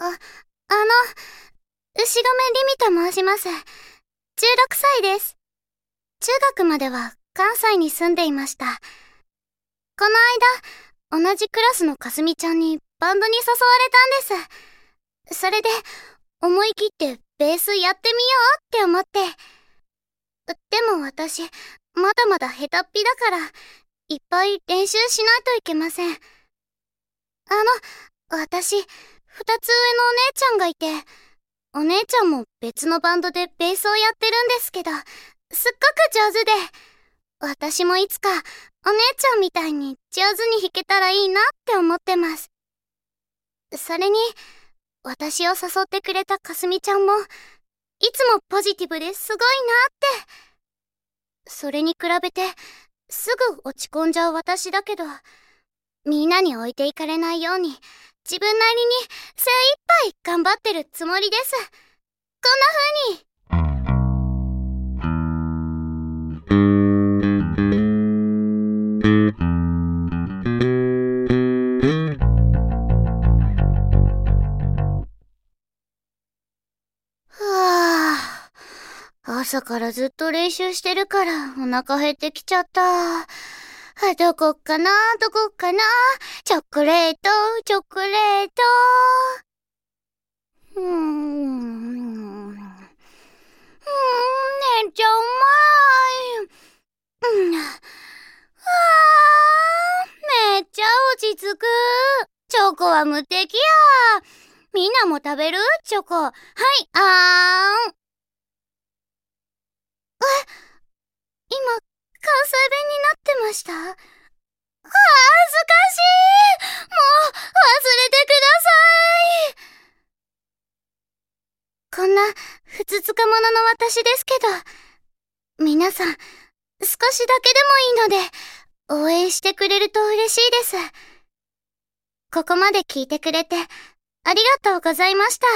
あ、あの、牛込リミと申します。16歳です。中学までは関西に住んでいました。この間、同じクラスのかすみちゃんにバンドに誘われたんです。それで、思い切ってベースやってみようって思って。でも私、まだまだ下手っぴだから、いっぱい練習しないといけません。あの、私、二つ上のお姉ちゃんがいて、お姉ちゃんも別のバンドでベースをやってるんですけど、すっごく上手で、私もいつかお姉ちゃんみたいに上手に弾けたらいいなって思ってます。それに、私を誘ってくれたかすみちゃんも、いつもポジティブですごいなって。それに比べて、すぐ落ち込んじゃう私だけど、みんなに置いていかれないように、自分なりに精一杯頑張ってるつもりです。こんな風に。はあ、朝からずっと練習してるからお腹減ってきちゃった。あどこかな？どこかな？チョコレート、チョコレート？うーん。うーん、めっちゃうまい。うん。あーめっちゃ落ち着く。チョコは無敵や。みんなも食べる？チョコ。はい、あーん。え、今、関西弁になってました？恥ずかしいもう、忘れてくださいこんな、ふつつか者の私ですけど、皆さん、少しだけでもいいので、応援してくれると嬉しいです。ここまで聞いてくれて、ありがとうございました。